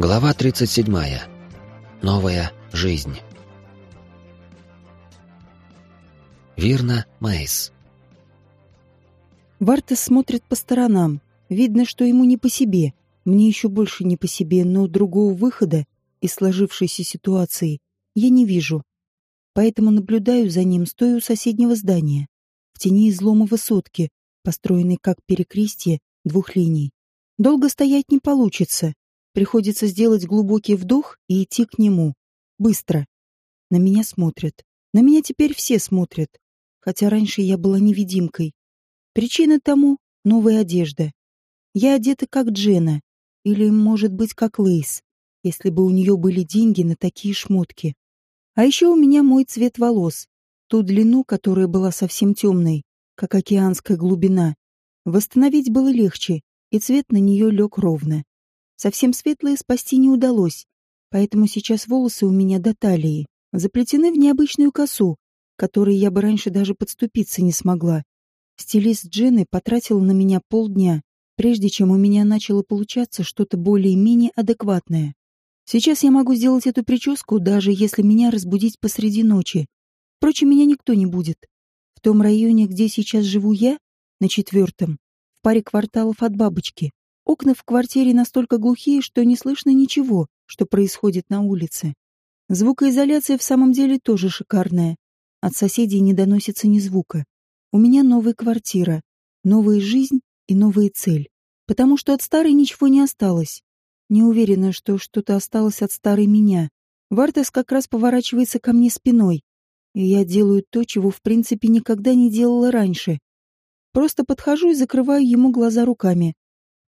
Глава 37. Новая жизнь. Вирна Мейс. Вартес смотрит по сторонам. Видно, что ему не по себе. Мне еще больше не по себе, но другого выхода из сложившейся ситуации я не вижу. Поэтому наблюдаю за ним, стоя у соседнего здания, в тени излома высотки, построенной как перекрестие двух линий. Долго стоять не получится, Приходится сделать глубокий вдох и идти к нему. Быстро. На меня смотрят. На меня теперь все смотрят. Хотя раньше я была невидимкой. Причина тому — новая одежда. Я одета как Джена. Или, может быть, как Лейс, если бы у нее были деньги на такие шмотки. А еще у меня мой цвет волос. Ту длину, которая была совсем темной, как океанская глубина. Восстановить было легче, и цвет на нее лег ровно. Совсем светлые спасти не удалось, поэтому сейчас волосы у меня до талии, заплетены в необычную косу, которой я бы раньше даже подступиться не смогла. Стилист Джены потратил на меня полдня, прежде чем у меня начало получаться что-то более-менее адекватное. Сейчас я могу сделать эту прическу, даже если меня разбудить посреди ночи. Впрочем, меня никто не будет. В том районе, где сейчас живу я, на четвертом, в паре кварталов от бабочки, Окна в квартире настолько глухие, что не слышно ничего, что происходит на улице. Звукоизоляция в самом деле тоже шикарная. От соседей не доносится ни звука. У меня новая квартира, новая жизнь и новая цель. Потому что от старой ничего не осталось. Не уверена, что что-то осталось от старой меня. Вартес как раз поворачивается ко мне спиной. И я делаю то, чего в принципе никогда не делала раньше. Просто подхожу и закрываю ему глаза руками.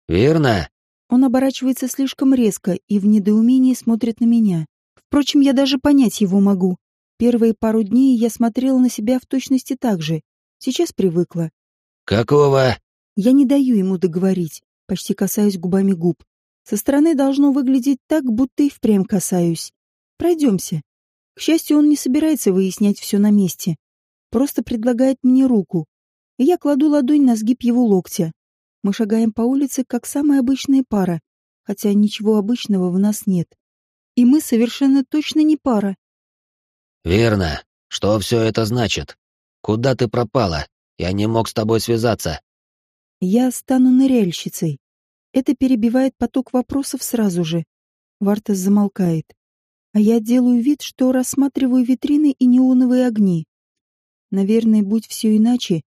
Верно. Он оборачивается слишком резко и в недоумении смотрит на меня. Впрочем, я даже понять его могу. Первые пару дней я смотрела на себя в точности так же. Сейчас привыкла. Какого? Я не даю ему договорить, почти касаюсь губами губ. Со стороны должно выглядеть так, будто и впрямь касаюсь. Пройдемся. К счастью, он не собирается выяснять все на месте. Просто предлагает мне руку. И я кладу ладонь на сгиб его локтя. Мы шагаем по улице, как самая обычная пара, хотя ничего обычного в нас нет. И мы совершенно точно не пара. «Верно. Что все это значит? Куда ты пропала? Я не мог с тобой связаться». «Я стану ныряльщицей». Это перебивает поток вопросов сразу же. Вартас замолкает. А я делаю вид, что рассматриваю витрины и неоновые огни. Наверное, будь все иначе,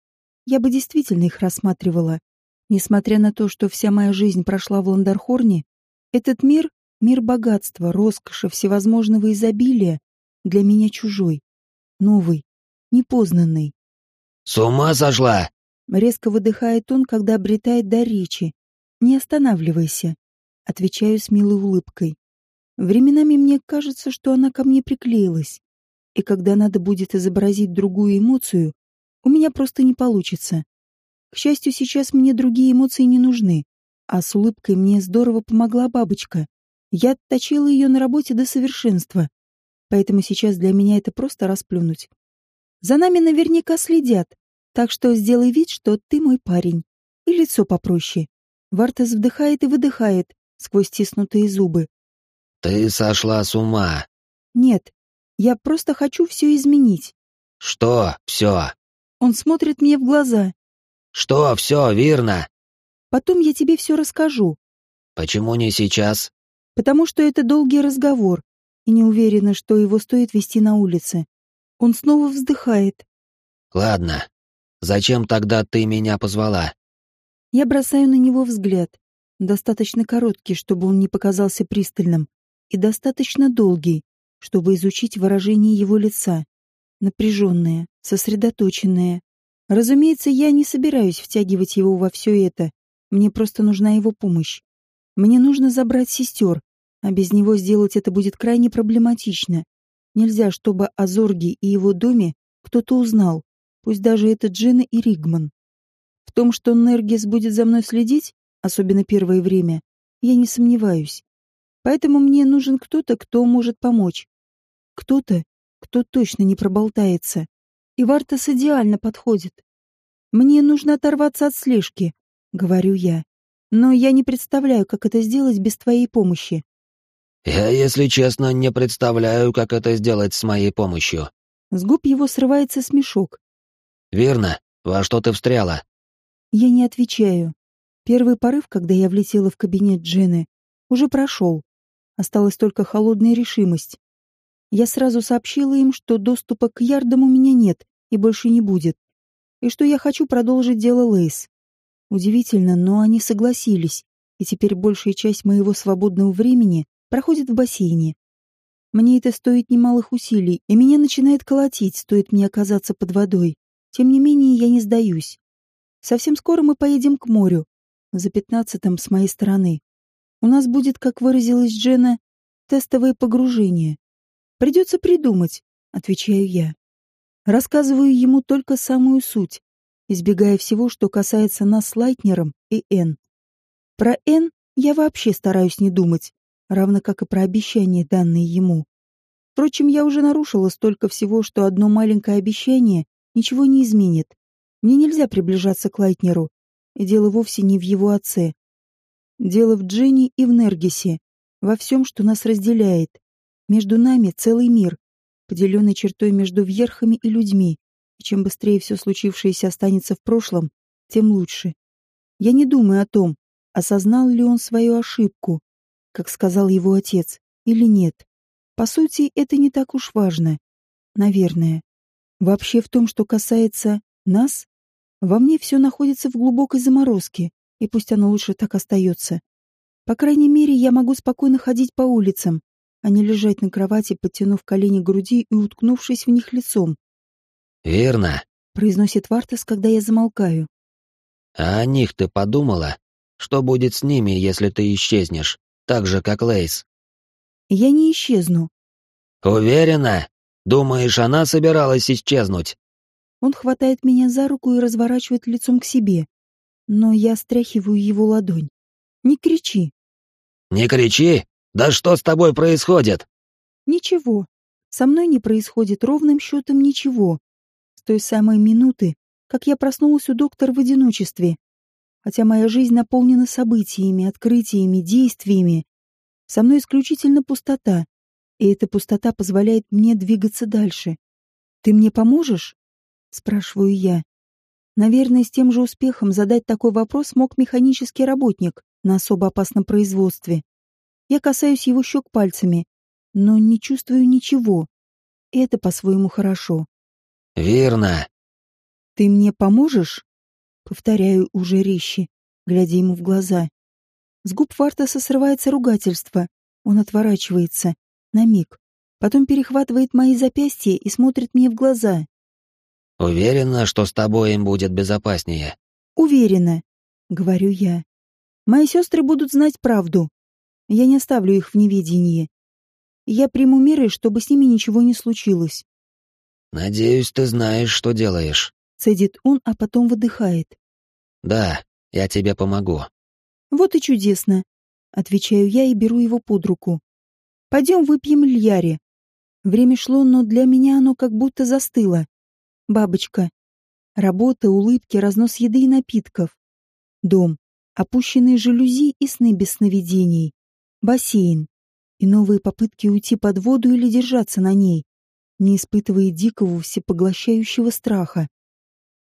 я бы действительно их рассматривала. Несмотря на то, что вся моя жизнь прошла в Ландархорне, этот мир — мир богатства, роскоши, всевозможного изобилия, для меня чужой, новый, непознанный. «С ума сошла!» — резко выдыхает он, когда обретает дар речи. «Не останавливайся», — отвечаю с милой улыбкой. Временами мне кажется, что она ко мне приклеилась, и когда надо будет изобразить другую эмоцию, у меня просто не получится. К счастью, сейчас мне другие эмоции не нужны. А с улыбкой мне здорово помогла бабочка. Я отточила ее на работе до совершенства. Поэтому сейчас для меня это просто расплюнуть. За нами наверняка следят. Так что сделай вид, что ты мой парень. И лицо попроще. Вартас вдыхает и выдыхает сквозь стиснутые зубы. Ты сошла с ума. Нет, я просто хочу все изменить. Что все? Он смотрит мне в глаза, что все верно? Потом я тебе все расскажу. Почему не сейчас? Потому что это долгий разговор, и не уверена, что его стоит вести на улице. Он снова вздыхает. Ладно. Зачем тогда ты меня позвала? Я бросаю на него взгляд. Достаточно короткий, чтобы он не показался пристальным, и достаточно долгий, чтобы изучить выражение его лица. Напряженное, сосредоточенное, Разумеется, я не собираюсь втягивать его во все это. Мне просто нужна его помощь. Мне нужно забрать сестер, а без него сделать это будет крайне проблематично. Нельзя, чтобы о Зорге и его доме кто-то узнал, пусть даже это Джина и Ригман. В том, что Нергис будет за мной следить, особенно первое время, я не сомневаюсь. Поэтому мне нужен кто-то, кто может помочь. Кто-то, кто точно не проболтается. И Вартас идеально подходит. Мне нужно оторваться от слежки, говорю я. Но я не представляю, как это сделать без твоей помощи. Я, если честно, не представляю, как это сделать с моей помощью. С губ его срывается смешок. Верно. Во что ты встряла? Я не отвечаю. Первый порыв, когда я влетела в кабинет Джены, уже прошел. Осталась только холодная решимость. Я сразу сообщила им, что доступа к ярдам у меня нет и больше не будет, и что я хочу продолжить дело Лейс. Удивительно, но они согласились, и теперь большая часть моего свободного времени проходит в бассейне. Мне это стоит немалых усилий, и меня начинает колотить, стоит мне оказаться под водой. Тем не менее, я не сдаюсь. Совсем скоро мы поедем к морю, за пятнадцатым с моей стороны. У нас будет, как выразилась Джена, тестовое погружение. Придется придумать, отвечаю я. Рассказываю ему только самую суть, избегая всего, что касается нас с Лайтнером и Н. Про Н я вообще стараюсь не думать, равно как и про обещания, данные ему. Впрочем, я уже нарушила столько всего, что одно маленькое обещание ничего не изменит. Мне нельзя приближаться к Лайтнеру, и дело вовсе не в его отце. Дело в Дженни и в Нергисе, во всем, что нас разделяет. Между нами целый мир, поделенный чертой между вверхами и людьми, и чем быстрее все случившееся останется в прошлом, тем лучше. Я не думаю о том, осознал ли он свою ошибку, как сказал его отец, или нет. По сути, это не так уж важно. Наверное. Вообще в том, что касается нас, во мне все находится в глубокой заморозке, и пусть оно лучше так остается. По крайней мере, я могу спокойно ходить по улицам, а не лежать на кровати, подтянув колени к груди и уткнувшись в них лицом. «Верно», — произносит Вартас, когда я замолкаю. «А о них ты подумала? Что будет с ними, если ты исчезнешь, так же, как Лейс?» «Я не исчезну». «Уверена? Думаешь, она собиралась исчезнуть?» Он хватает меня за руку и разворачивает лицом к себе. Но я стряхиваю его ладонь. «Не кричи!» «Не кричи! Да что с тобой происходит?» «Ничего. Со мной не происходит ровным счетом ничего. С той самой минуты, как я проснулась у доктора в одиночестве. Хотя моя жизнь наполнена событиями, открытиями, действиями. Со мной исключительно пустота, и эта пустота позволяет мне двигаться дальше. Ты мне поможешь? Спрашиваю я. Наверное, с тем же успехом задать такой вопрос мог механический работник на особо опасном производстве. Я касаюсь его щек пальцами, но не чувствую ничего. Это по-своему хорошо. «Верно». «Ты мне поможешь?» Повторяю уже резче, глядя ему в глаза. С губ Фартаса срывается ругательство. Он отворачивается. На миг. Потом перехватывает мои запястья и смотрит мне в глаза. Уверена, что с тобой им будет безопаснее. Уверена, говорю я. Мои сестры будут знать правду. Я не оставлю их в неведении. Я приму меры, чтобы с ними ничего не случилось. Надеюсь, ты знаешь, что делаешь. Цедит он, а потом выдыхает. Да, я тебе помогу. Вот и чудесно. Отвечаю я и беру его под руку. Пойдем выпьем льяри. Время шло, но для меня оно как будто застыло. Бабочка. Работа, улыбки, разнос еды и напитков. Дом. Опущенные жалюзи и сны без сновидений. Бассейн. И новые попытки уйти под воду или держаться на ней, не испытывая дикого всепоглощающего страха.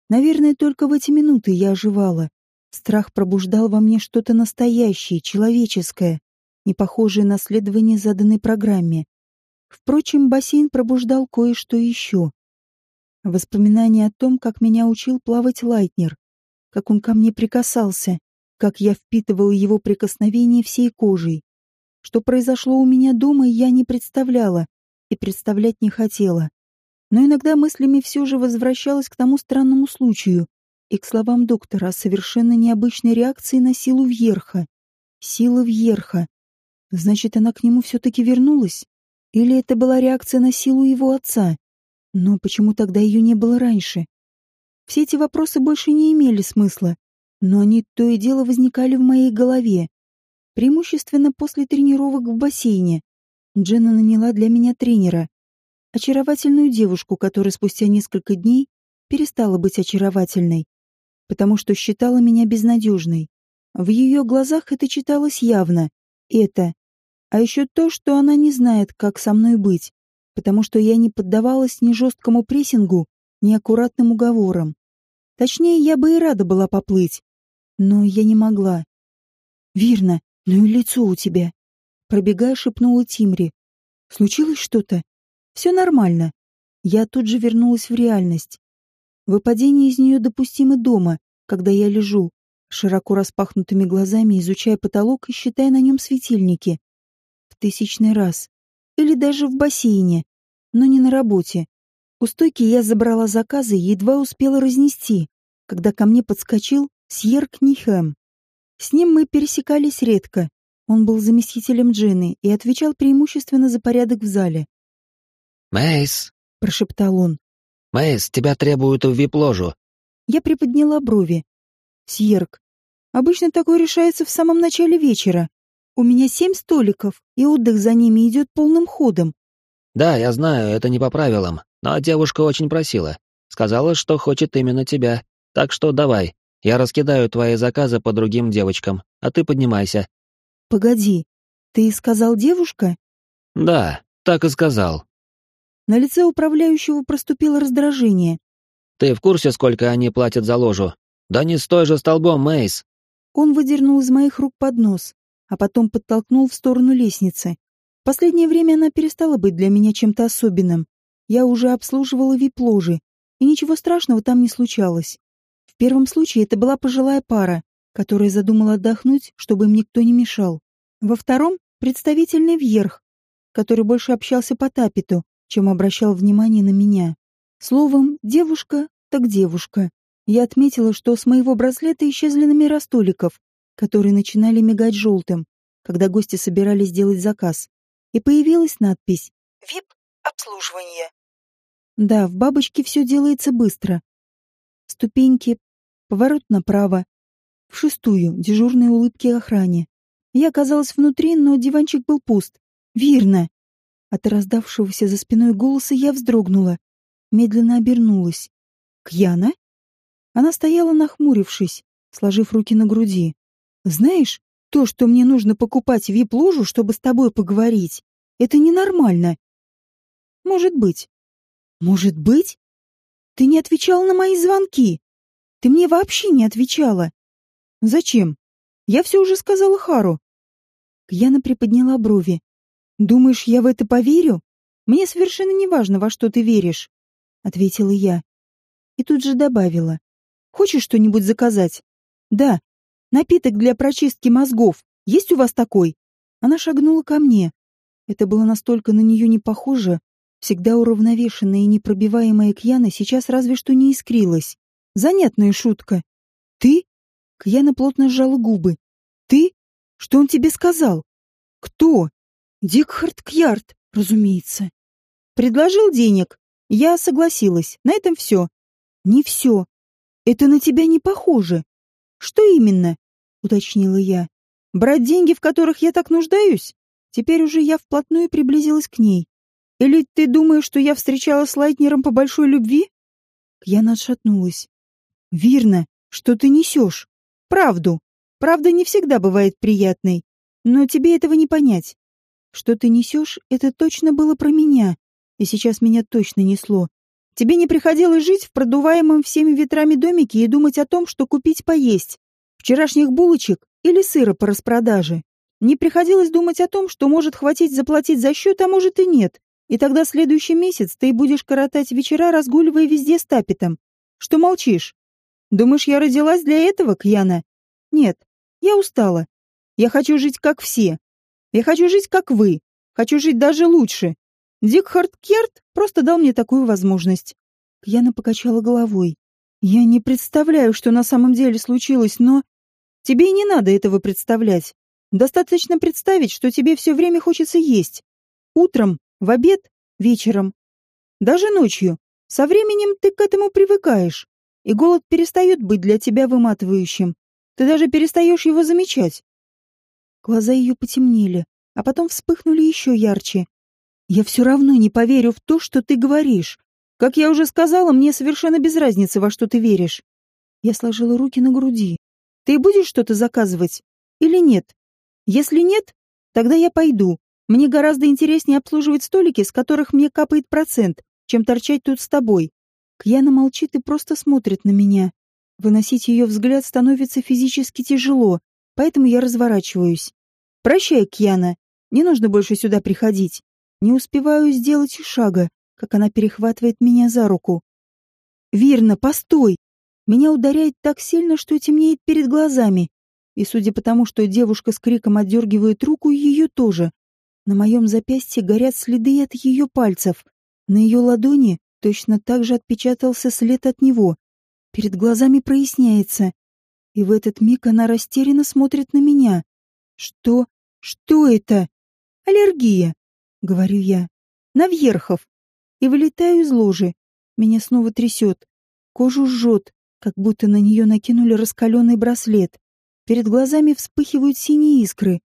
Наверное, только в эти минуты я оживала. Страх пробуждал во мне что-то настоящее, человеческое, не похожее на следование заданной программе. Впрочем, бассейн пробуждал кое-что еще. Воспоминания о том, как меня учил плавать Лайтнер, как он ко мне прикасался, как я впитывал его прикосновение всей кожей. Что произошло у меня дома, я не представляла и представлять не хотела. Но иногда мыслями все же возвращалась к тому странному случаю и к словам доктора о совершенно необычной реакции на силу Вьерха. Сила Вьерха. Значит, она к нему все-таки вернулась? Или это была реакция на силу его отца? Но почему тогда ее не было раньше? Все эти вопросы больше не имели смысла, но они то и дело возникали в моей голове. Преимущественно после тренировок в бассейне. Дженна наняла для меня тренера. Очаровательную девушку, которая спустя несколько дней перестала быть очаровательной, потому что считала меня безнадежной. В ее глазах это читалось явно. Это А еще то, что она не знает, как со мной быть, потому что я не поддавалась ни жесткому прессингу, ни аккуратным уговорам. Точнее, я бы и рада была поплыть, но я не могла. «Верно, ну и лицо у тебя», — пробегая, шепнула Тимри. «Случилось что-то?» «Все нормально». Я тут же вернулась в реальность. Выпадение из нее допустимо дома, когда я лежу, широко распахнутыми глазами изучая потолок и считая на нем светильники. В тысячный раз. Или даже в бассейне, но не на работе. У стойки я забрала заказы и едва успела разнести, когда ко мне подскочил Сьерк Нихем. С ним мы пересекались редко. Он был заместителем Джины и отвечал преимущественно за порядок в зале. «Мэйс!» — прошептал он. «Мэйс, тебя требуют в вип-ложу». Я приподняла брови. «Сьерк, обычно такое решается в самом начале вечера. У меня семь столиков, и отдых за ними идет полным ходом». «Да, я знаю, это не по правилам, но девушка очень просила. Сказала, что хочет именно тебя. Так что давай, я раскидаю твои заказы по другим девочкам, а ты поднимайся». «Погоди, ты сказал девушка?» «Да, так и сказал». На лице управляющего проступило раздражение. «Ты в курсе, сколько они платят за ложу? Да не стой же столбом, Мейс!» Он выдернул из моих рук поднос, а потом подтолкнул в сторону лестницы. В последнее время она перестала быть для меня чем-то особенным. Я уже обслуживала вип-ложи, и ничего страшного там не случалось. В первом случае это была пожилая пара, которая задумала отдохнуть, чтобы им никто не мешал. Во втором — представительный вьерх, который больше общался по тапету, чем обращал внимание на меня. Словом, девушка так девушка. Я отметила, что с моего браслета исчезли номера столиков, которые начинали мигать желтым, когда гости собирались сделать заказ. И появилась надпись «ВИП обслуживание. Да, в бабочке все делается быстро. Ступеньки, поворот направо, в шестую, дежурные улыбки охране. Я оказалась внутри, но диванчик был пуст. Верно. От раздавшегося за спиной голоса я вздрогнула, медленно обернулась. «Кьяна?» Она стояла нахмурившись, сложив руки на груди. «Знаешь, то, что мне нужно покупать вип-ложу, чтобы с тобой поговорить, это ненормально. Может быть. Может быть? Ты не отвечал на мои звонки. Ты мне вообще не отвечала. Зачем? Я все уже сказала Хару. Кьяна приподняла брови. Думаешь, я в это поверю? Мне совершенно не важно, во что ты веришь, ответила я. И тут же добавила. Хочешь что-нибудь заказать? Да. Напиток для прочистки мозгов. Есть у вас такой? Она шагнула ко мне. Это было настолько на нее не похоже. Всегда уравновешенная и непробиваемая Кьяна сейчас разве что не искрилась. Занятная шутка. Ты? Кьяна плотно сжала губы. Ты? Что он тебе сказал? Кто? Дикхард Кьярд, разумеется. Предложил денег. Я согласилась. На этом все. Не все. Это на тебя не похоже. Что именно? Уточнила я. Брать деньги, в которых я так нуждаюсь? Теперь уже я вплотную приблизилась к ней. Или ты думаешь, что я встречалась с Лайтнером по большой любви? Я отшатнулась. Верно, что ты несешь. Правду. Правда не всегда бывает приятной. Но тебе этого не понять. Что ты несешь, это точно было про меня. И сейчас меня точно несло. Тебе не приходилось жить в продуваемом всеми ветрами домике и думать о том, что купить поесть. Вчерашних булочек или сыра по распродаже. Не приходилось думать о том, что может хватить заплатить за счет, а может и нет. И тогда следующий месяц ты будешь коротать вечера, разгуливая везде с тапетом. Что молчишь? Думаешь, я родилась для этого, Кьяна? Нет, я устала. Я хочу жить как все. Я хочу жить как вы. Хочу жить даже лучше. Дикхард Керт просто дал мне такую возможность. Кьяна покачала головой. Я не представляю, что на самом деле случилось, но... Тебе и не надо этого представлять. Достаточно представить, что тебе все время хочется есть. Утром, в обед, вечером. Даже ночью. Со временем ты к этому привыкаешь, и голод перестает быть для тебя выматывающим. Ты даже перестаешь его замечать. Глаза ее потемнели, а потом вспыхнули еще ярче. Я все равно не поверю в то, что ты говоришь. Как я уже сказала, мне совершенно без разницы, во что ты веришь. Я сложила руки на груди. Ты будешь что-то заказывать или нет? Если нет, тогда я пойду. Мне гораздо интереснее обслуживать столики, с которых мне капает процент, чем торчать тут с тобой. Кьяна молчит и просто смотрит на меня. Выносить ее взгляд становится физически тяжело, поэтому я разворачиваюсь. «Прощай, Кьяна. Не нужно больше сюда приходить. Не успеваю сделать шага, как она перехватывает меня за руку. «Вирна, постой!» Меня ударяет так сильно, что темнеет перед глазами. И судя по тому, что девушка с криком отдергивает руку, ее тоже. На моем запястье горят следы от ее пальцев. На ее ладони точно так же отпечатался след от него. Перед глазами проясняется. И в этот миг она растерянно смотрит на меня. Что? Что это? Аллергия, говорю я. На вьерхов. И вылетаю из ложи. Меня снова трясет. Кожу жжет, как будто на нее накинули раскаленный браслет. Перед глазами вспыхивают синие искры.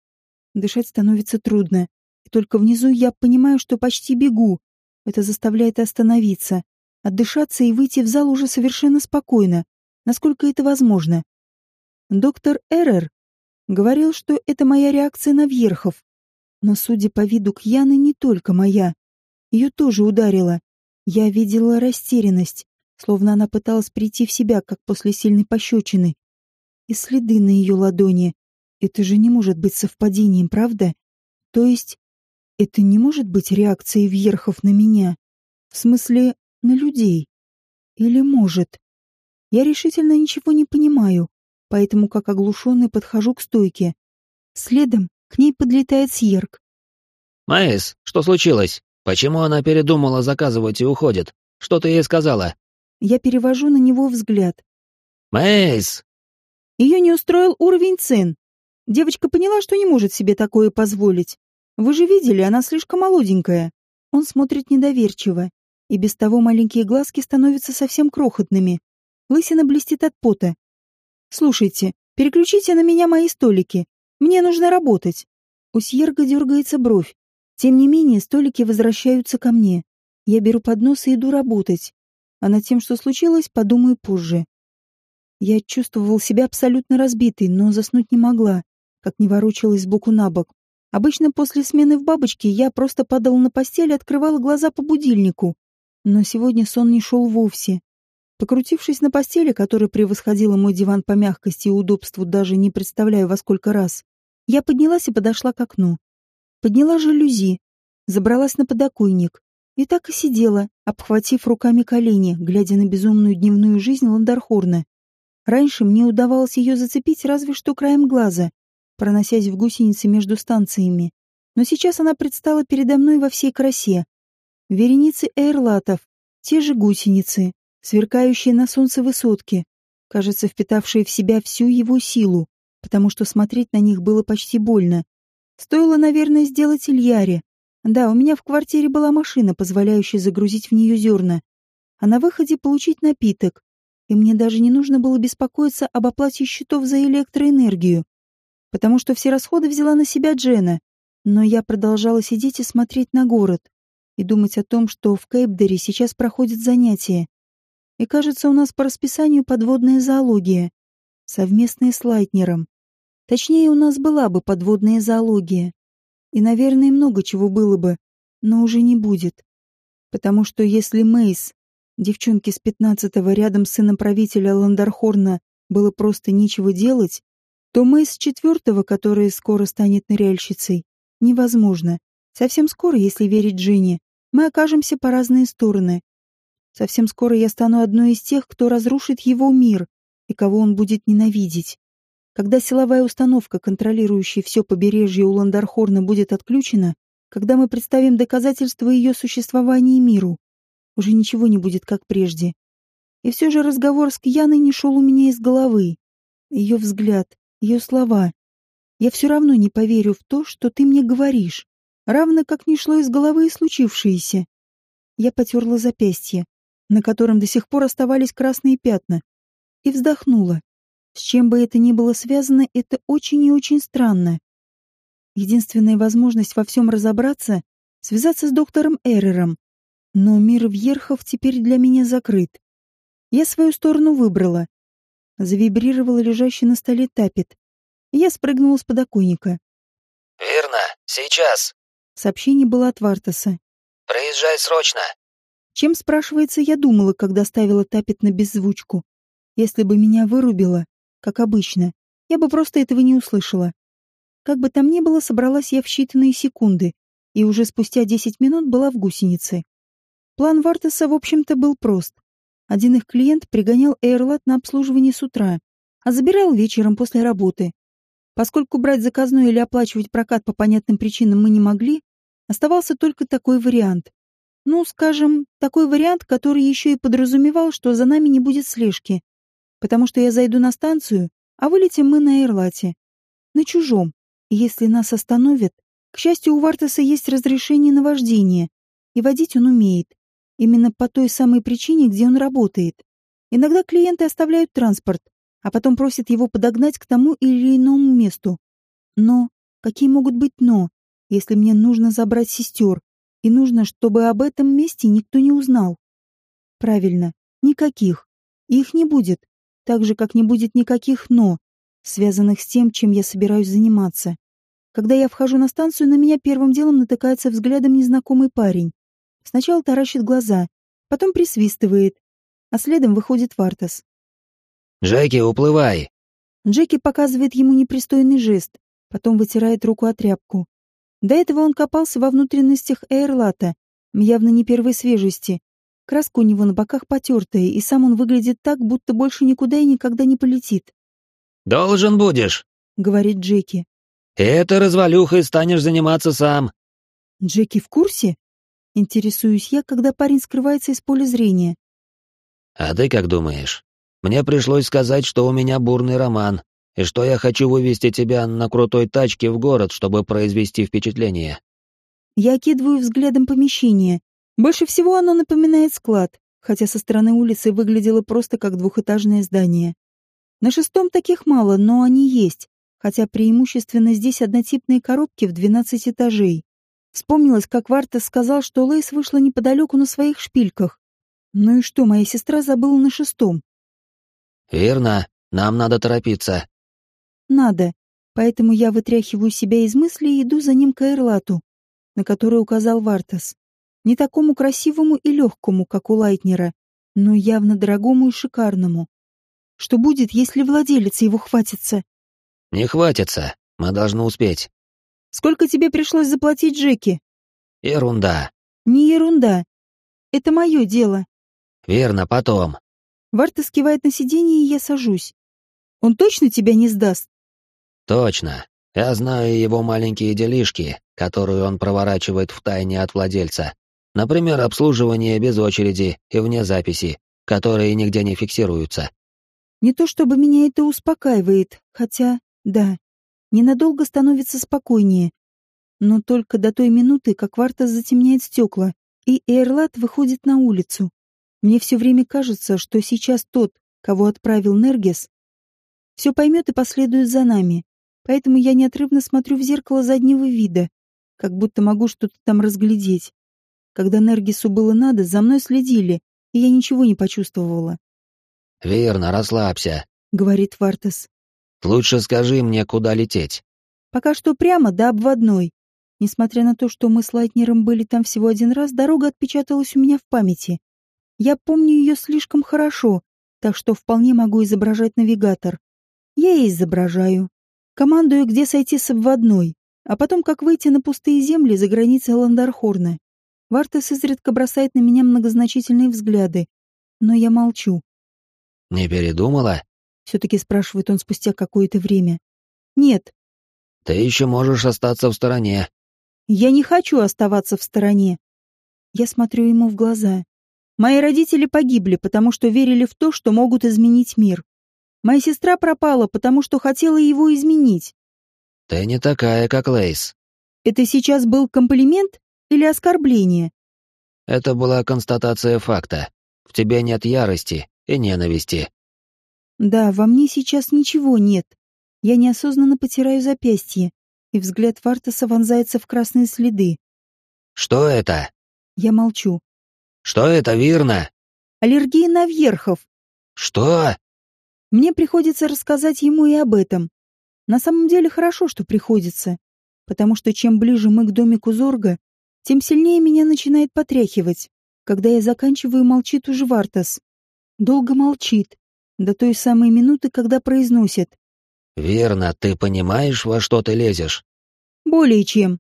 Дышать становится трудно. Только внизу я понимаю, что почти бегу. Это заставляет остановиться, отдышаться и выйти в зал уже совершенно спокойно, насколько это возможно. Доктор Эрер говорил, что это моя реакция на Вьерхов. Но, судя по виду Кьяны, не только моя. Ее тоже ударило. Я видела растерянность, словно она пыталась прийти в себя, как после сильной пощечины. И следы на ее ладони. Это же не может быть совпадением, правда? То есть это не может быть реакцией Вьерхов на меня. В смысле, на людей. Или может? Я решительно ничего не понимаю, поэтому как оглушенный подхожу к стойке. Следом к ней подлетает Сьерк. «Майс, что случилось? Почему она передумала заказывать и уходит? Что ты ей сказала?» Я перевожу на него взгляд. «Мэйс!» Ее не устроил уровень цен. Девочка поняла, что не может себе такое позволить. Вы же видели, она слишком молоденькая. Он смотрит недоверчиво, и без того маленькие глазки становятся совсем крохотными. Лысина блестит от пота. Слушайте, переключите на меня мои столики. Мне нужно работать. У Сьерга дергается бровь. Тем не менее, столики возвращаются ко мне. Я беру поднос и иду работать. А над тем, что случилось, подумаю позже. Я чувствовал себя абсолютно разбитой, но заснуть не могла, как не ворочалась сбоку на бок, Обычно после смены в бабочке я просто падала на постель и открывала глаза по будильнику. Но сегодня сон не шел вовсе. Покрутившись на постели, которая превосходила мой диван по мягкости и удобству, даже не представляю во сколько раз, я поднялась и подошла к окну. Подняла жалюзи, забралась на подоконник и так и сидела, обхватив руками колени, глядя на безумную дневную жизнь Ландархорна. Раньше мне удавалось ее зацепить разве что краем глаза, проносясь в гусенице между станциями. Но сейчас она предстала передо мной во всей красе. Вереницы эйрлатов, те же гусеницы, сверкающие на солнце высотки, кажется, впитавшие в себя всю его силу, потому что смотреть на них было почти больно. Стоило, наверное, сделать Ильяре. Да, у меня в квартире была машина, позволяющая загрузить в нее зерна, а на выходе получить напиток. И мне даже не нужно было беспокоиться об оплате счетов за электроэнергию потому что все расходы взяла на себя Джена. Но я продолжала сидеть и смотреть на город и думать о том, что в Кейпдере сейчас проходят занятия. И кажется, у нас по расписанию подводная зоология, совместная с Лайтнером. Точнее, у нас была бы подводная зоология. И, наверное, много чего было бы, но уже не будет. Потому что если Мейс, девчонке с пятнадцатого рядом с сыном правителя Ландархорна, было просто нечего делать, то мы с четвертого, которая скоро станет ныряльщицей, невозможно. Совсем скоро, если верить Джинни, мы окажемся по разные стороны. Совсем скоро я стану одной из тех, кто разрушит его мир и кого он будет ненавидеть. Когда силовая установка, контролирующая все побережье у Ландархорна, будет отключена, когда мы представим доказательства ее существования миру, уже ничего не будет как прежде. И все же разговор с Кьяной не шел у меня из головы. Ее взгляд, ее слова. Я все равно не поверю в то, что ты мне говоришь, равно как не шло из головы и случившееся. Я потерла запястье, на котором до сих пор оставались красные пятна, и вздохнула. С чем бы это ни было связано, это очень и очень странно. Единственная возможность во всем разобраться — связаться с доктором Эрером. Но мир Вьерхов теперь для меня закрыт. Я свою сторону выбрала, Завибрировал лежащий на столе тапет. Я спрыгнула с подоконника. «Верно, сейчас!» Сообщение было от Вартаса. «Проезжай срочно!» Чем, спрашивается, я думала, когда ставила тапет на беззвучку. Если бы меня вырубило, как обычно, я бы просто этого не услышала. Как бы там ни было, собралась я в считанные секунды, и уже спустя десять минут была в гусенице. План Вартеса, в общем-то, был прост. Один их клиент пригонял Эйрлат на обслуживание с утра, а забирал вечером после работы. Поскольку брать заказной или оплачивать прокат по понятным причинам мы не могли, оставался только такой вариант. Ну, скажем, такой вариант, который еще и подразумевал, что за нами не будет слежки. Потому что я зайду на станцию, а вылетим мы на Эрлате. На чужом. Если нас остановят, к счастью, у Вартаса есть разрешение на вождение, и водить он умеет. Именно по той самой причине, где он работает. Иногда клиенты оставляют транспорт, а потом просят его подогнать к тому или иному месту. Но какие могут быть «но», если мне нужно забрать сестер, и нужно, чтобы об этом месте никто не узнал? Правильно, никаких. их не будет, так же, как не будет никаких «но», связанных с тем, чем я собираюсь заниматься. Когда я вхожу на станцию, на меня первым делом натыкается взглядом незнакомый парень. Сначала таращит глаза, потом присвистывает, а следом выходит Вартас. «Джеки, уплывай!» Джеки показывает ему непристойный жест, потом вытирает руку о тряпку. До этого он копался во внутренностях Эйрлата, явно не первой свежести. Краска у него на боках потертая, и сам он выглядит так, будто больше никуда и никогда не полетит. «Должен будешь», — говорит Джеки. «Это развалюхой станешь заниматься сам». Джеки в курсе? Интересуюсь я, когда парень скрывается из поля зрения. «А ты как думаешь? Мне пришлось сказать, что у меня бурный роман, и что я хочу вывести тебя на крутой тачке в город, чтобы произвести впечатление». Я окидываю взглядом помещение. Больше всего оно напоминает склад, хотя со стороны улицы выглядело просто как двухэтажное здание. На шестом таких мало, но они есть, хотя преимущественно здесь однотипные коробки в 12 этажей. Вспомнилось, как Вартас сказал, что Лейс вышла неподалеку на своих шпильках. Ну и что, моя сестра забыла на шестом? Верно, нам надо торопиться. Надо. Поэтому я вытряхиваю себя из мыслей и иду за ним к Эрлату, на который указал Вартас. Не такому красивому и легкому, как у Лайтнера, но явно дорогому и шикарному. Что будет, если владелец его хватится? Не хватится. Мы должны успеть. Сколько тебе пришлось заплатить Джеки? Ерунда. Не ерунда. Это мое дело. Верно, потом. Варта скивает на сиденье, и я сажусь. Он точно тебя не сдаст? Точно. Я знаю его маленькие делишки, которые он проворачивает в тайне от владельца. Например, обслуживание без очереди и вне записи, которые нигде не фиксируются. Не то чтобы меня это успокаивает, хотя, да, ненадолго становится спокойнее. Но только до той минуты, как Варта затемняет стекла, и Эрлат выходит на улицу. Мне все время кажется, что сейчас тот, кого отправил Нергес, все поймет и последует за нами. Поэтому я неотрывно смотрю в зеркало заднего вида, как будто могу что-то там разглядеть. Когда Нергесу было надо, за мной следили, и я ничего не почувствовала. «Верно, расслабься», — говорит Вартас. Лучше скажи мне, куда лететь. Пока что прямо до обводной. Несмотря на то, что мы с Лайтнером были там всего один раз, дорога отпечаталась у меня в памяти. Я помню ее слишком хорошо, так что вполне могу изображать навигатор. Я и изображаю. Командую, где сойти с обводной, а потом как выйти на пустые земли за границей Ландархорна. Вартес изредка бросает на меня многозначительные взгляды, но я молчу. «Не передумала?» Все-таки спрашивает он спустя какое-то время. Нет. Ты еще можешь остаться в стороне. Я не хочу оставаться в стороне. Я смотрю ему в глаза. Мои родители погибли, потому что верили в то, что могут изменить мир. Моя сестра пропала, потому что хотела его изменить. Ты не такая, как Лейс. Это сейчас был комплимент или оскорбление? Это была констатация факта. В тебе нет ярости и ненависти. Да, во мне сейчас ничего нет. Я неосознанно потираю запястье, и взгляд Вартаса вонзается в красные следы. «Что это?» Я молчу. «Что это, Вирна?» «Аллергия на верхов». «Что?» Мне приходится рассказать ему и об этом. На самом деле хорошо, что приходится. потому что чем ближе мы к домику Зорга, тем сильнее меня начинает потряхивать. Когда я заканчиваю, молчит уже Вартас. Долго молчит, до той самой минуты, когда произносит. «Верно, ты понимаешь, во что ты лезешь?» «Более чем».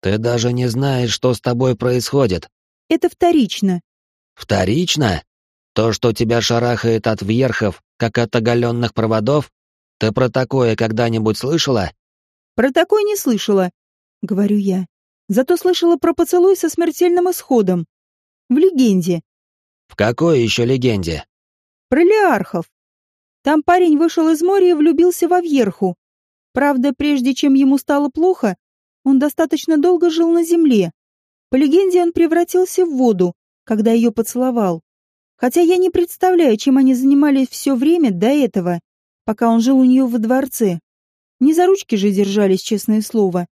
«Ты даже не знаешь, что с тобой происходит». «Это вторично». «Вторично? То, что тебя шарахает от вверхов, как от оголенных проводов? Ты про такое когда-нибудь слышала?» «Про такое не слышала», — говорю я. «Зато слышала про поцелуй со смертельным исходом. В легенде». «В какой еще легенде?» «Про Леархов. Там парень вышел из моря и влюбился во Вьерху. Правда, прежде чем ему стало плохо, он достаточно долго жил на земле. По легенде, он превратился в воду, когда ее поцеловал. Хотя я не представляю, чем они занимались все время до этого, пока он жил у нее во дворце. Не за ручки же держались, честное слово.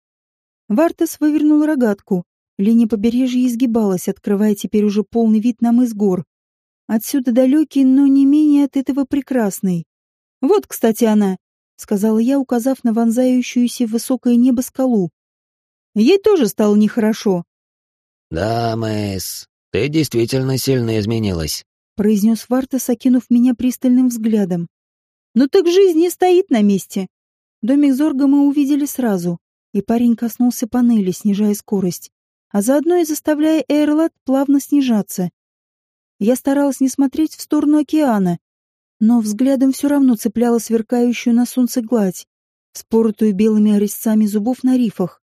Вартас вывернул рогатку. Линия побережья изгибалась, открывая теперь уже полный вид на мыс гор. Отсюда далекий, но не менее от этого прекрасный. «Вот, кстати, она», — сказала я, указав на вонзающуюся в высокое небо скалу. Ей тоже стало нехорошо. «Да, Мэйс, ты действительно сильно изменилась», — произнес Вартас, окинув меня пристальным взглядом. «Ну так жизнь не стоит на месте. Домик Зорга мы увидели сразу, и парень коснулся панели, снижая скорость, а заодно и заставляя Эйрлат плавно снижаться. Я старалась не смотреть в сторону океана, но взглядом все равно цепляла сверкающую на солнце гладь, споротую белыми резцами зубов на рифах.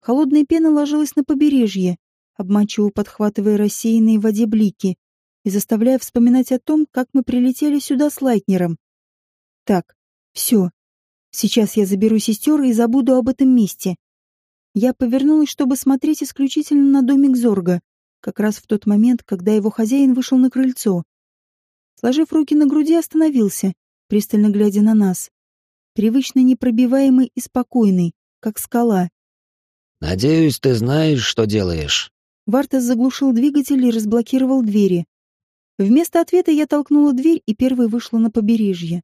Холодная пена ложилась на побережье, обманчиво подхватывая рассеянные в воде блики и заставляя вспоминать о том, как мы прилетели сюда с Лайтнером. Так, все, Сейчас я заберу сестер и забуду об этом месте. Я повернулась, чтобы смотреть исключительно на домик Зорга, как раз в тот момент, когда его хозяин вышел на крыльцо. Сложив руки на груди, остановился, пристально глядя на нас. Привычно непробиваемый и спокойный, как скала. «Надеюсь, ты знаешь, что делаешь». Вартас заглушил двигатель и разблокировал двери. Вместо ответа я толкнула дверь и первой вышла на побережье.